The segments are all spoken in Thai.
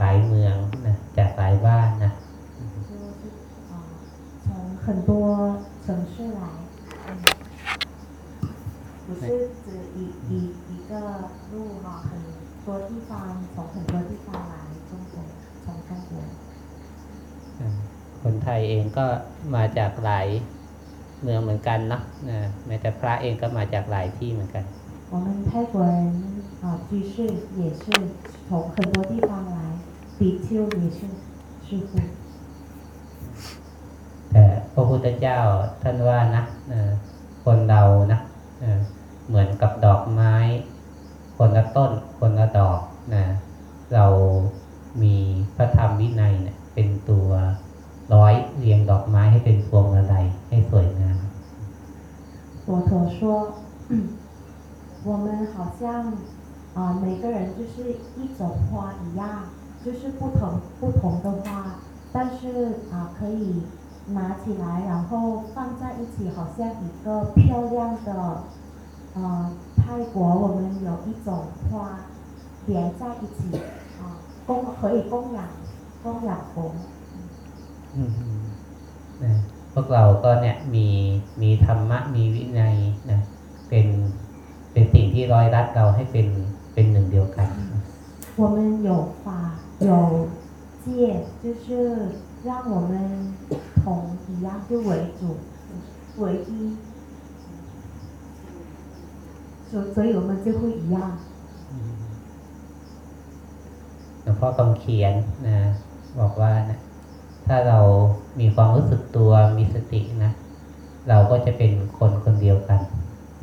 หลายเมืองนะจากหลายบ้านนะ 就是啊、从很多城市来，嗯，不是指一一一个路哈，很多地方从很多地方来中国，从中国。 อืมคนไทยเองก็มาจากหลายเมืองเหมือนกันเนาะนะแม้แต่พระเองก็มาจากหลายที่เหมือนกัน 我们泰国人啊、居士也是从很多地方来， 比丘也是师傅。 แต่พระพุทธเจ้าท่านว่านะเอ่อคนเรานะเอ่อเหมือนกับดอกไม้ คนละต้น คนละดอกนะเรามีพระธรรมวินัยเนี่ยเป็นตัวร้อยเรียงดอกไม้ให้เป็นพวงมาลัยให้สวยงาม 佛陀说，嗯我们好像啊、每个人就是一种花一样， 就是不同不同的花，但是啊、可以拿起来，然后放在一起，好像一个漂亮的呃泰国，我们有一种花连在一起啊、供可以供养供养佛。 อืมนะพวกเราก็เนี่ยมีมีธรรมะมีวินัยนะเป็นเป็นสิ่งที่ร้อยรัดเราให้เป็นเป็นหนึ่งเดียวกัน 我们有法 有戒，就是让我们同一样，就为主为一，所所以我们就会一样。 หลวงพ่อคำเขียนนะบอกว่านะถ้าเรามีความรู้สึกตัวมีสตินะ เราก็จะเป็นคนคนเดียวกัน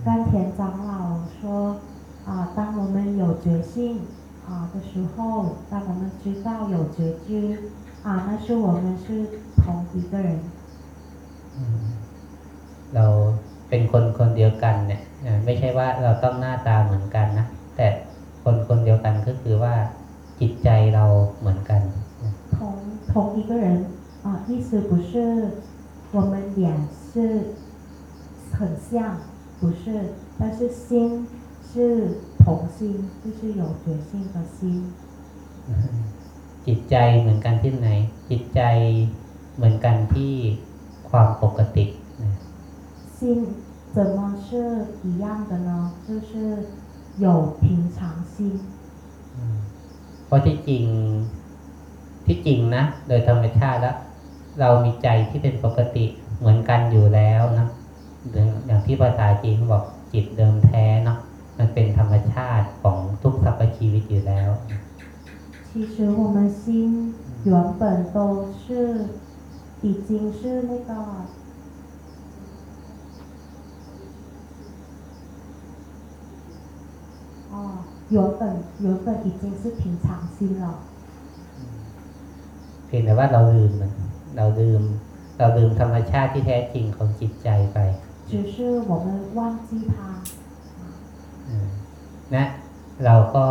甘田长老说啊，当我们有觉性 啊的时候，当我们知道有觉知啊，那是我们是同一个人。 อืมเราเป็นคนคนเดียวกันเนี่ยเอ่อไม่ใช่ว่าเราต้องหน้าตาเหมือนกันนะแต่คนคนเดียวกันก็คือว่าจิตใจเราเหมือนกันนะ 同同一个人啊，意思不是我们脸是很像，不是，但是心是 同心，就是有觉性的心。 จิตใจเหมือนกันที่ไหน จิตใจเหมือนกันที่ความปกตินะ 心怎么是一样的呢？就是有平常心。 อืมเพราะที่จริงที่จริงนะ โดยธรรมชาติแล้ว เรามีใจที่เป็นปกติเหมือนกันอยู่แล้วนะอย่างอย่างที่ภาษาจีนเขาบอกจิตเดิมแท้เนาะ มันเป็นธรรมชาติของทุกสรรพชีวิตอยู่แล้ว 其实我们心原本都是已经是那个哦，原本原本已经是平常心了， เพียงแต่ว่าเราลืมมันเราลืม เราลืมธรรมชาติที่แท้จริงของจิตใจไป 只是我们忘记它。 อืมนะเราก็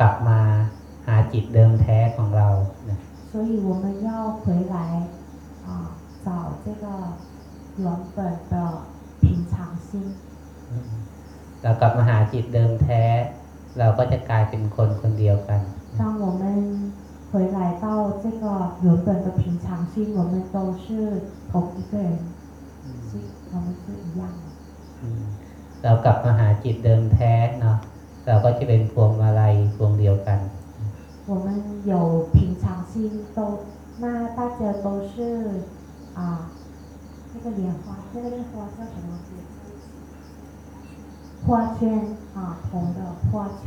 กลับมาหาจิตเดิมแท้ของเรานะ 所以我们要回来啊，找这个原本的平常心。 อืมเรากลับมาหาจิตเดิมแท้ เราก็จะกลายเป็นคนคนเดียวกัน 当我们回来到这个原本的平常心，我们都是同一个人，是我们是一样的。 อืมเรากลับมาหาจิตเดิมแท้เนาะเราก็จะเป็นพวงมาลัยพวงเดียวกัน 我们有平常心都，那大家都是啊，那个莲花，那个莲花叫什么？花圈啊，红的花圈。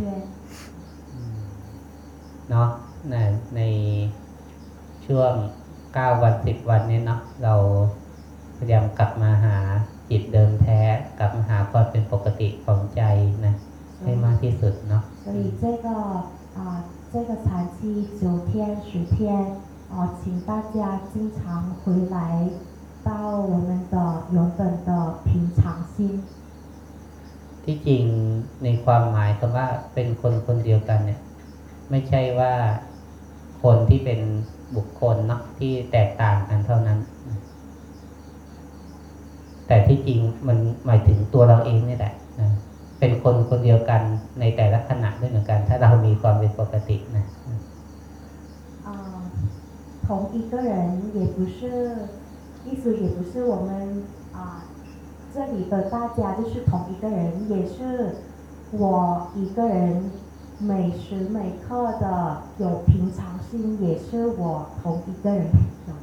อืม เนาะนะในช่วงเก้าวันสิบวันนี้เนาะเราพยายามกลับมาหา จิตเดิมแท้ กลับมาหาความเป็นปกติของใจนะให้มากที่สุดเนาะ 所以这个啊、这个禅期九天十天啊、请大家经常回来到我们的原本的平常心。 ที่จริงในความหมายคำว่าเป็นคนคนเดียวกันเนี่ย ไม่ใช่ว่าคนที่เป็นบุคคลเนาะที่แตกต่างกันเท่านั้น แต่ที่จริงมันหมายถึงตัวเราเองนี่แหละนะเป็นคนคนเดียวกันในแต่ละขณะด้วยเหมือนกัน ถ้าเรามีความเป็นปกตินะ 啊、同一个人也不是，意思也不是我们啊、这里的大家就是同一个人，也是我一个人，每时每刻的有平常心，也是我同一个人有。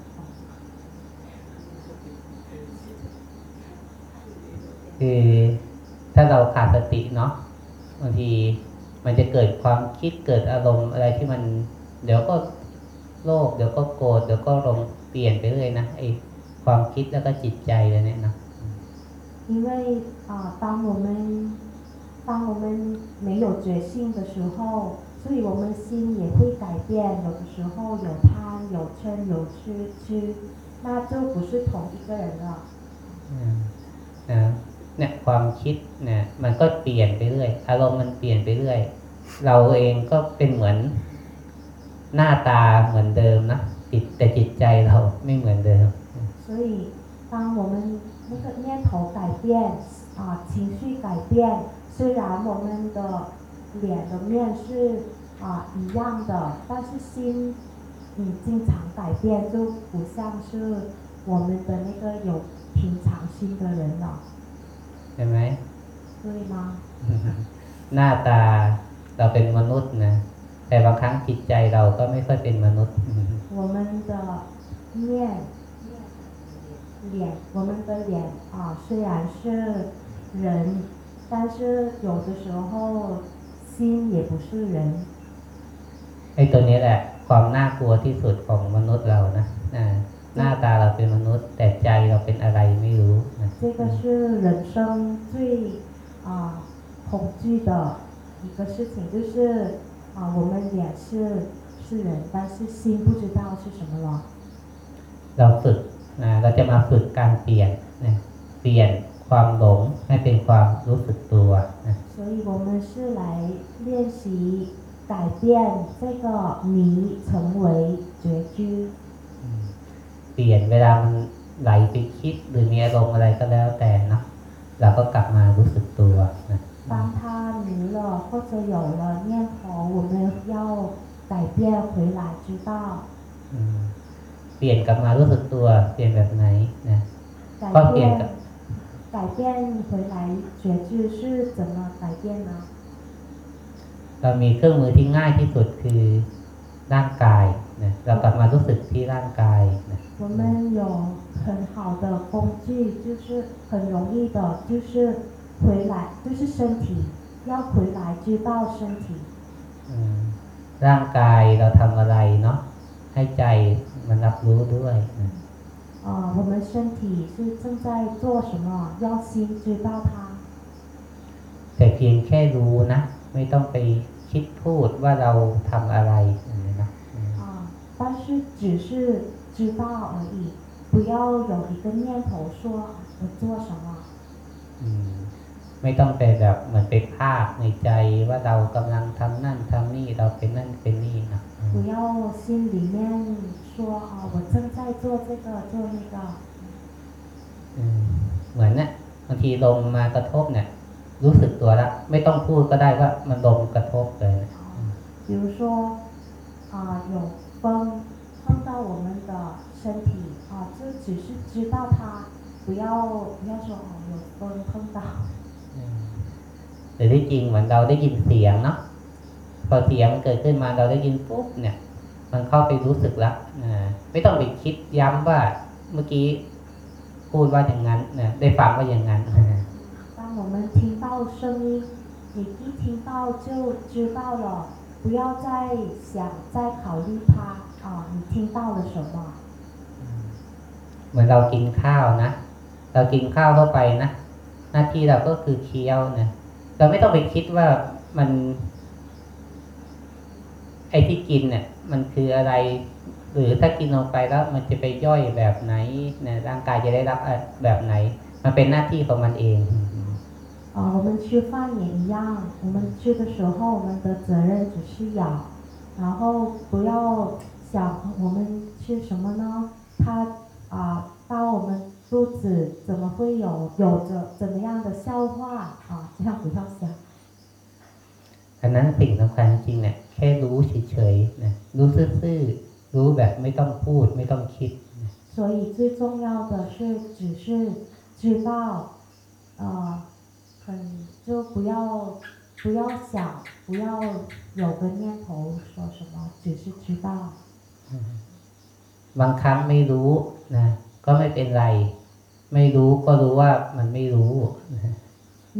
คือถ้าเราขาดสติเนาะบางทีมันจะเกิดความคิดเกิดอารมณ์อะไรที่มัน เดี๋ยวก็โลภเดี๋ยวก็โกรธเดี๋ยวก็หลงเปลี่ยนไปเรื่อยนะไอความคิดแล้วก็จิตใจเลยเนี่ยนะ 因为啊、当我们当我们没有觉性的时候，所以我们心也会改变。有的时候有贪、有嗔、有痴痴，那就不是同一个人了。 อืมนะ เนี่ยความคิดเนี่ย มันก็เปลี่ยนไปเรื่อย อารมณ์มันเปลี่ยนไปเรื่อย เราเองก็เป็นเหมือนหน้าตาเหมือนเดิมนะจิตแต่จิตใจเราไม่เหมือนเดิม 所以，当我们那个念头改变啊、情绪改变，虽然我们的脸的面是啊、一样的，但是心嗯经常改变，就不像是我们的那个有平常心的人了， ใช่ไหม 对吗？ หน้าตาเราเป็นมนุษย์นะ แต่บางครั้งจิตใจเราก็ไม่ค่อยเป็นมนุษย์ 我们的面脸，我们的脸啊、虽然是人，但是有的时候心也不是人。 ไอ้ตัวนี้แหละ ความน่ากลัวที่สุดของมนุษย์เรานะอ่า หน้าตาเราเป็นมนุษย์ แต่ใจเราเป็นอะไรไม่รู้นะ 这个是人生最啊、恐惧的一个事情，就是啊、我们脸是是人，但是心不知道是什么了。 เราฝึกนะเราจะมาฝึกการเปลี่ยนนะเปลี่ยนความหลงให้เป็นความรู้สึกตัวนะ 所以我们是来练习改变这个迷成为觉知。 อืมเปลี่ยนเวลามันไหลไปคิดหรือมีอารมณ์อะไรก็แล้วแต่เนาะเราก็กลับมารู้สึกตัวนะ 当它迷了或者有了念头，我们要改变回来，知道 อืมเปลี่ยนกลับมารู้สึกตัว เปลี่ยนแบบไหนนะ 改ก็เปลี่ยนกับ 变改变回来觉知是怎么改变呢？ เรามีเครื่องมือที่ง่ายที่สุดคือร่างกาย นะเรากลับมารู้สึกที่ร่างกายนะ 我们有很好的工具，就是很容易的，就是回来，就是身体，要回来知道身体。 อืมร่างกายเราทำอะไรเนาะให้ใจมันรับรู้ด้วยนะ 啊、我们身体是正在做什么，要心知道它。 แต่เพียงแค่รู้นะ ไม่ต้องไปคิดพูดว่าเราทำอะไร 但是只是知道而已，不要有一个念头说我做什么。 อืมไม่ต้องไปแบบเหมือนไปภาคในใจว่าเรากำลังทำนั่นทำนี่เราเป็นนั่นเป็นนี่นะอืม 不要心里面说啊，我正在做这个做那个。 อืมเหมือนเนี่ยบางทีลมมากระทบเนี่ย รู้สึกตัวละไม่ต้องพูดก็ได้ว่ามันลมกระทบเลยนะ 啊，比如说啊、有 风碰到我们的身体啊、就只是知道它，不要不要说哦有风碰到。 อืมแต่ที่จริงเหมือนเราได้ยินเสียงเนาะพอเสียงมันเกิดขึ้นมาเราได้ยินปุ๊บเนี่ย มันเข้าไปรู้สึกละอ่าไม่ต้องไปคิดย้ำว่าเมื่อกี้พูดว่าอย่างนั้นนะได้ฟังว่าอย่างนั้น 当我们听到声音，你一听到就知道了， 不要再想再考虑他啊，你听到了什么？ เหมือนเรากินข้าวนะ เรากินข้าวเข้าไปนะ หน้าที่เราก็คือเคี้ยวนะเราไม่ต้องไปคิดว่ามัน ไอ้ที่กินเนี่ย มันคืออะไร หรือถ้ากินลงไปแล้วมันจะไปย่อยแบบไหนนะร่างกายจะได้รับอะแบบไหน มันเป็นหน้าที่ของมันเอง 啊，我们吃饭也一样，我们吃的时候，我们的责任只是咬，然后不要想我们吃什么呢？它啊，到我们肚子怎么会有有着怎么样的消化啊？这样不要想。 อันนั้นสิ่งสำคัญจริงเนี่ยแค่รู้เฉยๆนะรู้ซื่อๆรู้แบบไม่ต้องพูด ไม่ต้องคิด 所以最重要的是，只是知道，呃， 很就不要不要想，不要有个念头说什么，只是知道。 บางครั้งไม่รู้นะก็ไม่เป็นไร ไม่รู้ก็รู้ว่ามันไม่รู้นะ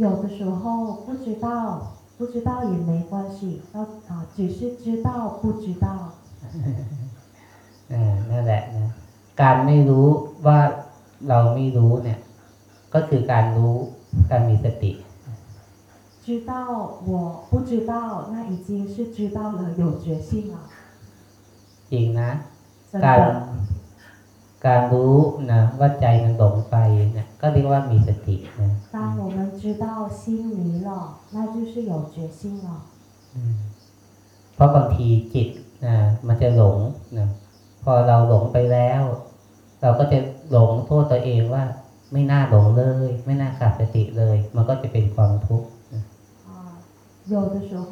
有的时候不知道，不知道也没关系，要啊，只是知道不知道。 อ่านั่นแหละนะการไม่รู้ว่าเราไม่รู้เนี่ย ก็คือการรู้ การมีสติ 知道我不知道，那已经是知道了，有决心了， จริงนะ 真 การ 的。 การรู้นะว่าใจมันหลงไปเนี่ยก็เรียกว่ามีสตินะ 当我们知道心迷了，那就是有决心了。 อืมเพราะบางทีจิตนะมันจะหลงนะพอเราหลงไปแล้ว เราก็จะหลงโทษตัวเองว่า ไม่น่าหลงเลย ไม่น่าขาดสติเลย มันก็จะเป็นความทุกข์นะ 啊，有的时候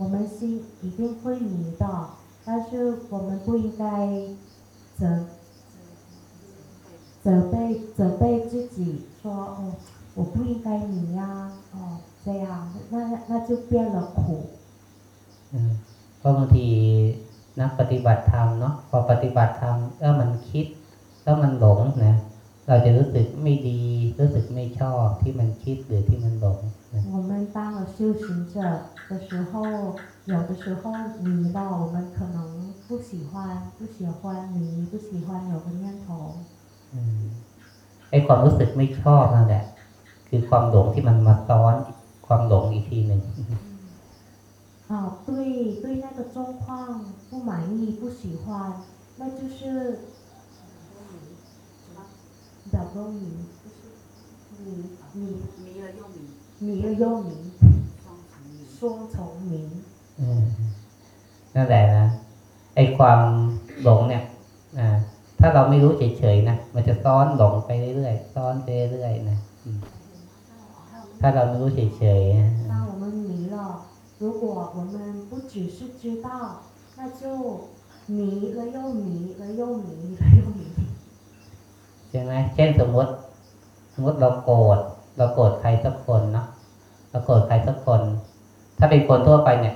我们心一定会迷的，但是我们不应该责责备责备自己说哦，我不应该迷呀、哦，这样那那那就变了苦。 อืมเพราะบางทีนักปฏิบัติธรรมเนาะพอปฏิบัติธรรมแล้วมันคิด แล้วมันหลงนะ เราจะรู้สึกไม่ดี รู้สึกไม่ชอบที่มันคิดหรือที่มันหลงนะ 我们当了修行者的时候，有的时候迷了，我们可能不喜欢，不喜欢迷，不喜欢有个念头。 อืมไอ้ความรู้สึกไม่ชอบนั่นแหละ คือความหลงที่มันมาซ้อนความหลงอีกทีหนึ่ง 啊，对对那个状况不满意、不喜欢，那就是 两个迷，就是迷迷迷了又迷，迷了又迷，双重迷。双重迷。 อืมนั่นแหละนะไอ้ความหลงเนี่ยอ่าถ้าเราไม่รู้เฉยๆนะมันจะซ้อนหลงไปเรื่อยๆซ้อนไปเรื่อยๆนะอืมถ้าเราไม่รู้เฉยๆนะ 当我们迷了，如果我们不只是知道，那就迷了又迷了又迷了又迷。 ใช่ไหมเช่นสมมติ สมมติเราโกรธเราโกรธใครสักคนเนาะเราโกรธใครสักคน ถ้าเป็นคนทั่วไปเนี่ย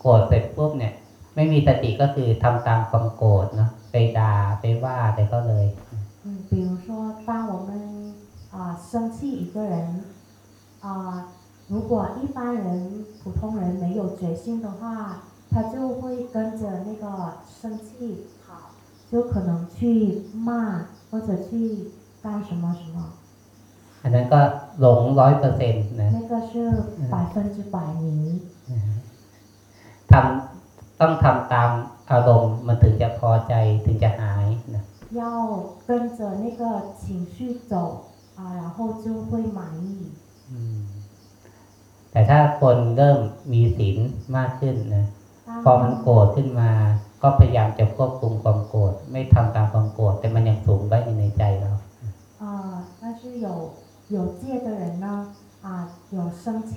โกรธเสร็จปุ๊บเนี่ย ไม่มีสติก็คือทำตามความโกรธเนาะไปด่าไปว่าไปเขาเลย 嗯，比如说，当我们啊、生气一个人啊、如果一般人普通人没有决心的话，他就会跟着那个生气跑，就可能去骂 或者去干什么什么， อันนั้นก็หลงร้อยเปอร์เซ็นต์นะ 那个是百分之百迷。 ทำต้องทำตามอารมณ์มันถึงจะพอใจถึงจะหายนะ 要跟着那个情绪走啊，然后就会满意。 อืมแต่ถ้าคนเริ่มมีศีลมากขึ้นนะ พอมันโกรธขึ้นมา ก็พยายามจะควบคุมความโกรธไม่ทำตามความโกรธแต่มันยังสูงไว้อยู่ในใจเรา 啊、但是有有戒的人呢，啊、有生气，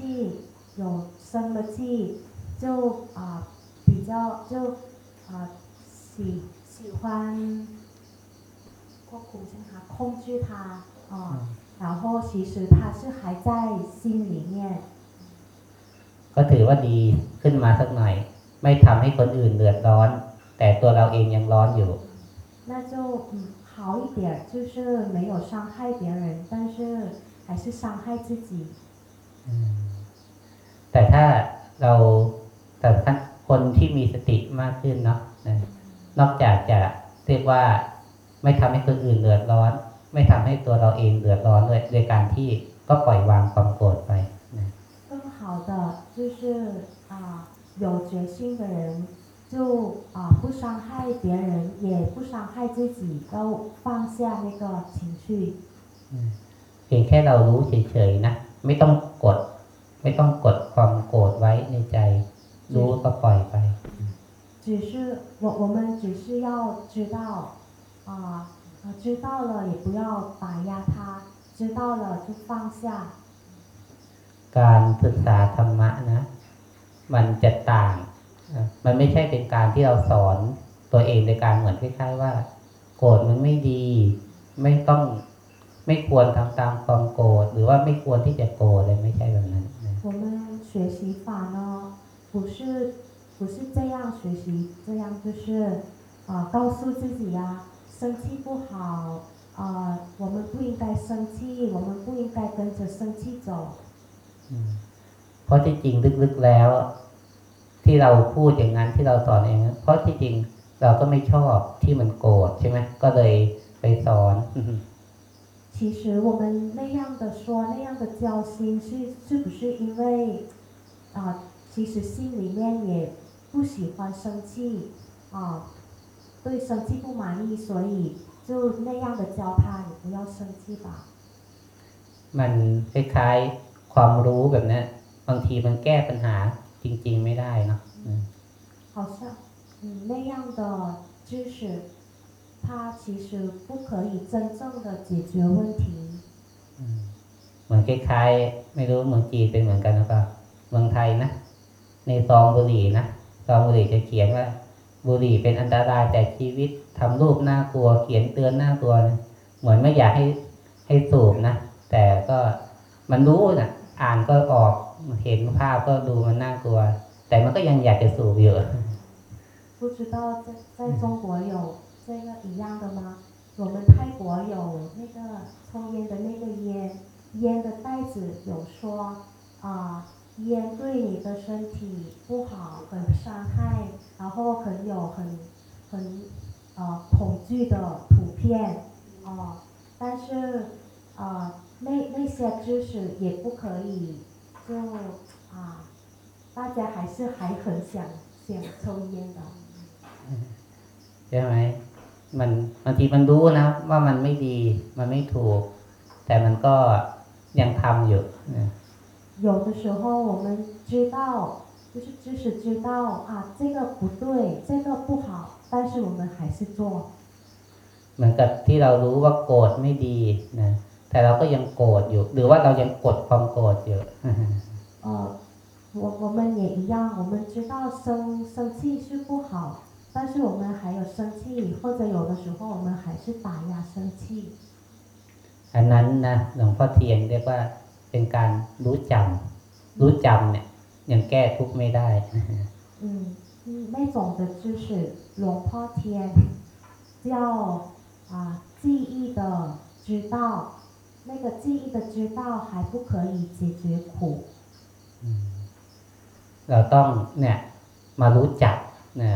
有生了气，就啊、比较就啊、喜喜欢ควบคุมใช่ไหมคะ控制它啊、然后其实它是还在心里面， ก็ถือว่าดีขึ้นมาสักหน่อย ไม่ทำให้คนอื่นเดือดร้อน แต่ตัวเราเองยังร้อนอยู่ 那就嗯好一点，就是没有伤害别人，但是还是伤害自己。 แต่ถ้าเราแต่ท่านคน คนที่มีสติมากขึ้นเนาะนะนอกจากจะเรียกว่าไม่ทำให้คนอื่นเดือดร้อน ไม่ทำให้ตัวเราเองเดือดร้อนด้วยโดยการที่ก็ปล่อยวางความโกรธไปนะ 更好的就是啊、有决心的人 就啊、不伤害别人，也不伤害自己，都放下那个情绪。 เพียงแค่เรารู้เฉยๆนะไม่ต้องกด ไม่ต้องกดความโกรธไว้ในใจ รู้ก็ปล่อยไป 只是我我们只是要知道啊啊、知道了也不要打压它，知道了就放下。 การศึกษาธรรมะนะ มันจะต่างนะ มันไม่ใช่เป็นการที่เราสอนตัวเองในการเหมือนคล้ายๆว่า โกรธมันไม่ดี ไม่ต้องไม่ควรทำตามความโกรธหรือว่าไม่ควรที่จะโกรธเลยไม่ใช่แบบนั้นนะ 我们学习法呢，不是不是这样学习，这样就是啊、告诉自己呀、生气不好啊、我们不应该生气，我们不应该跟着生气走。 อืมเพราะที่จริงลึกๆแล้ว ที่เราพูดอย่างนั้นที่เราสอนเองนะเพราะที่จริงเราก็ไม่ชอบที่มันโกรธใช่ไหมก็เลยไปสอน 其实我们那样的说，那样的交心，是是不是因为啊、其实心里面也不喜欢生气啊、对生气不满意，所以就那样的教他，你不要生气吧。 มันคล้ายๆความรู้แบบเนี้ยบางทีมันแก้ปัญหา จริง ๆ ไม่ได้เนาะอืม 好像嗯那样的知识，它其实不可以真正的解决问题。 อืมเหมือนคล้ายๆ ไม่รู้เมืองจีนเป็นเหมือนกันหรือเปล่าเมืองไทยนะ ในซองบุหรี่นะซองบุหรี่จะเขียนว่า บุหรี่เป็นอันตรายแต่ชีวิตทำรูปน่ากลัว เขียนเตือนน่ากลัวนะเหมือนไม่อยากให้ให้สูบนะ แต่ก็มันรู้นะอ่านก็ออก เห็นภาพก็ดูมันน่ากลัว แต่มันก็ยังอยากจะสูบอยู่ 不知道在在中国有这个一样的吗？我们泰国有那个抽烟的那个烟，烟的袋子有说啊、烟对你的身体不好，很伤害，然后很有很很呃恐惧的图片哦、但是呃那那些知识也不可以 就啊、大家还是还很想想抽烟的。 ใช่ไหมมันบางทีมันรู้นะ ว่ามันไม่ดี มันไม่ถูก แต่มันก็ยังทำอยู่นะ 有的时候我们知道，就是知识知道啊，这个不对，这个不好，但是我们还是做。 เหมือนกับที่เรารู้ว่าโกรธไม่ดีนะ แต่เราก็ยังโกรธอยู่ หรือว่าเรายังกดความโกรธอยู่ 呃，我我们也一样，我们知道生生气是不好，但是我们还有生气，或者有的时候我们还是打压生气。 อันนั้นนะหลวงพ่อเทียนเรียกว่าเป็นการรู้จำรู้จำเนี่ย ยังแก้ทุกข์ไม่ได้ 嗯嗯，那种的知识，龙破天叫啊记忆的知道， 那个记忆的知道还不可以解决苦。 เราต้องเนี่ยมารู้จักนะ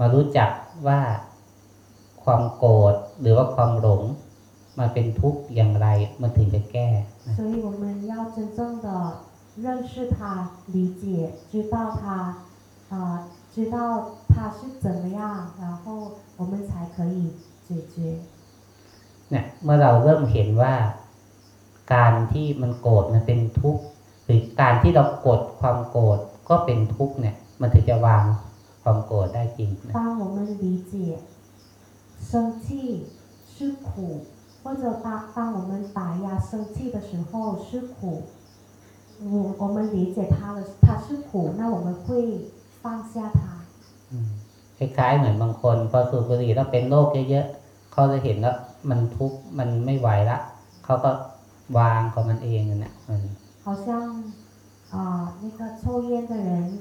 มารู้จักว่าความโกรธหรือว่าความหลงมาเป็นทุกข์อย่างไร มันถึงจะแก้นะ 所以我们要真正的认识它、理解、知道它，啊、知道它是怎么样，然后我们才可以解决。 เนี่ยเมื่อเราเริ่มเห็นว่า การที่มันโกรธมันเป็นทุกข์หรือการที่เรากดความโกรธก็เป็นทุกข์เนี่ย มันถึงจะวางความโกรธได้จริงนะ 当我们理解生气是苦，或者当当我们打压生气的时候是苦，我我们理解它的它是苦，那我们会放下它。 อืมคล้ายๆเหมือนบางคน พอสูบบุหรี่แล้วเป็นโรคเยอะๆเขาจะเห็นว่ามันทุกข์มันไม่ไหวละเขาก็ วางของมันเองเนี่ยมัน好像啊、那个抽烟的人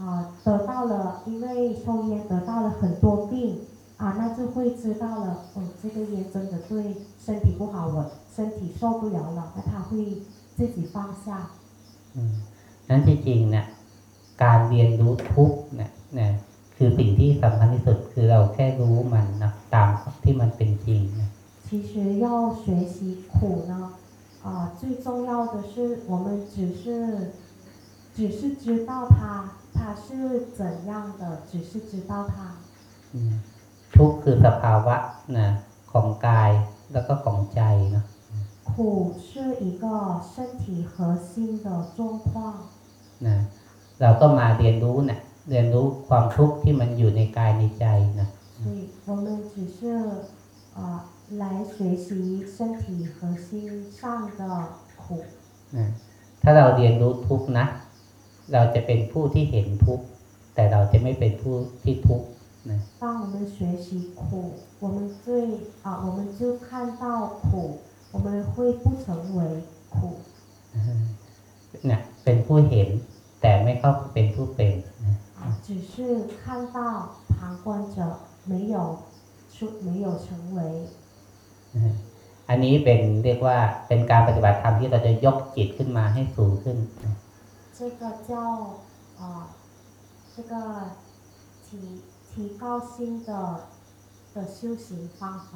啊、得到了因为抽烟得到了很多病啊那就会知道了哦这个烟真的对身体不好我身体受不了了那他会自己放下嗯นั้นจริงๆเนี่ยการเรียนรู้ทุกเนี่ยเนี่ยคือสิ่งที่สำคัญที่สุดคือเราแค่รู้มันนะตามที่มันเป็นจริงนะ其实要学习苦呢，只是只是知道它，它是怎样的，只是知道它。 อืมทุกข์คือสภาวะนะของกายแล้วก็ของใจเนาะ 苦是一个身体和心的状况， นะเราก็มาเรียนรู้นะเรียนรู้ความทุกข์ที่มันอยู่ในกายในใจนะ 所以我们只是呃 来学习身体和心上的苦。 นะถ้าเราเรียนรู้ทุกข์นะ เราจะเป็นผู้ที่เห็นทุกข์แต่เราจะไม่เป็นผู้ที่ทุกข์นะ 当我们学习苦，我们最啊，我们就看到 นนี้เป็นเรียกว่าเป็นการปฏิบัติธรรมที่เราจะยกจิตขึ้นมาให้สูงขึ้นนะ 这个叫啊、这个提提高心的的修行方法。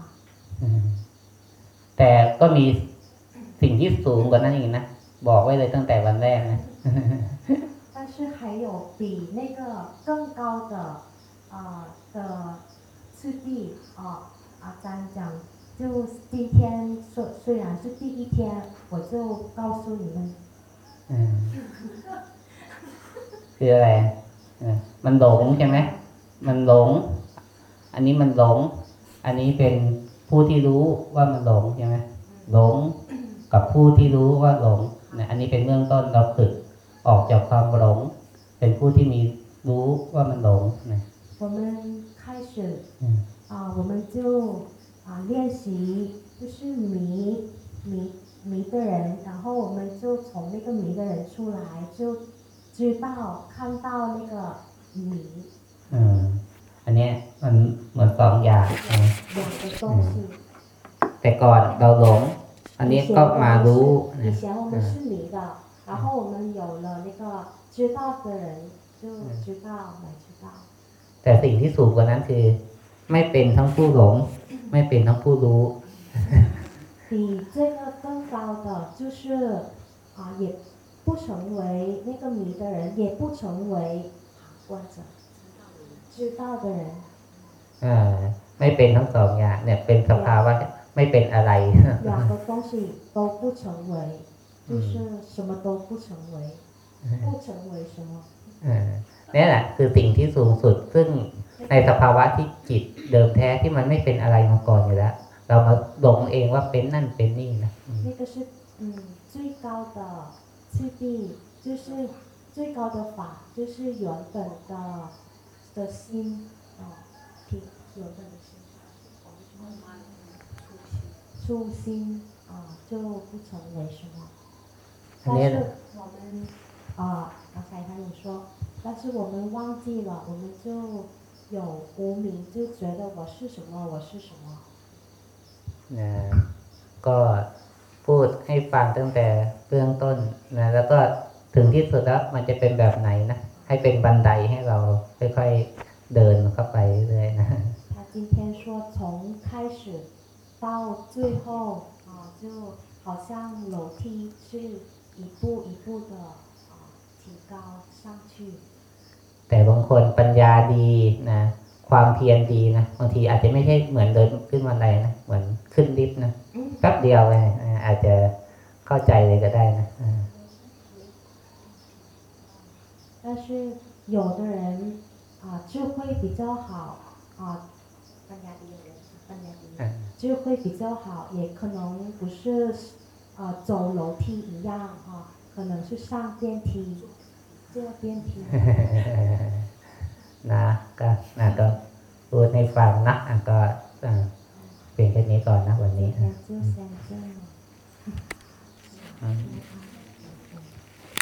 อืมแต่ก็มีสิ่งที่สูงกว่านั้นอีกนะ บอกไว้เลยตั้งแต่วันแรกนะ 但是还有比那个更高的呃的次第啊啊，咱讲 就今天虽虽然是第一天，我就告诉你们， อืมคืออะไรเออมันหลงใช่ไหม มันหลง อันนี้มันหลง อันนี้เป็นผู้ที่รู้ว่ามันหลงใช่ไหมหลงกับผู้ที่รู้ว่าหลงนะอันนี้เป็นเบื้องต้นเราฝึกออกจากความหลง เป็นผู้ที่มีรู้ว่ามันหลงนะ 我们开始 อืม 啊，我们就 啊练习，就是迷迷迷的人，然后我们就从那个迷的人出来，就知道看到那个迷 อืมอันเนี้ยมันเหมือนสองอย่างนะ 两个东西。 แต่ก่อนเราหลง อันนี้ก็มารู้นะ 以前我们是迷的，然后我们有了那个知道的人，就知道来知道。 แต่สิ่งที่สูงกว่านั้นคือ ไม่เป็นทั้งผู้หลง ไม่เป็นทั้งผู้รู้ 比这个更高的就是啊，也不成为那个迷的人，也不成为旁观者，知道的人。 อ่าไม่เป็นทั้งสองอย่างเนี่ยเป็นสภาวะไม่เป็นอะไร 两个东西都不成为，就是什么都不成为，不成为什么。 อ่านี่แหละคือสิ่งที่สูงสุด ซึ่ง ในสภาวะที่จิตเดิมแท้ที่มันไม่เป็นอะไรมาก่อนอยู่แล้ว เรามาหลงเองว่าเป็นนั่นเป็นนี่นะอืม 那个是嗯最高的次第，就是最高的法，就是原本的的心啊，体原本的心，初心啊就不成为什么。 อัน 但 นี้ 是我们啊，刚才他有说，但是我们忘记了，我们就 有无名，就觉得我是什么，我是什么。 นะก็พูดให้ฟังตั้งแต่เบื้องต้นนะแล้วก็ถึงที่สุดแล้วมันจะเป็นแบบไหนนะให้เป็นบันไดให้เราค่อยๆเดินเข้าไปเรื่อยๆนะ 他今天说从开始到最后啊，就好像楼梯是一步一步的啊提高上去。 แต่บางคนปัญญาดีนะความเพียรดีนะบางทีอาจจะไม่ใช่เหมือนเดินขึ้นบันไดนะเหมือนขึ้นลิฟต์นะ 嗯， แป๊บเดียวเลยอ่าอาจจะเข้าใจเลยก็ได้นะอ่า 但是有的人啊智慧比较好啊，ปัญญาดี人ปัญญาดี อ่า 智慧比较好，也可能不是呃走楼梯一样啊，可能是上电梯， นะก็นะก็พูดให้ฟังนะก็เปลี่ยนแค่นี้ก่อนนะวันนี้เ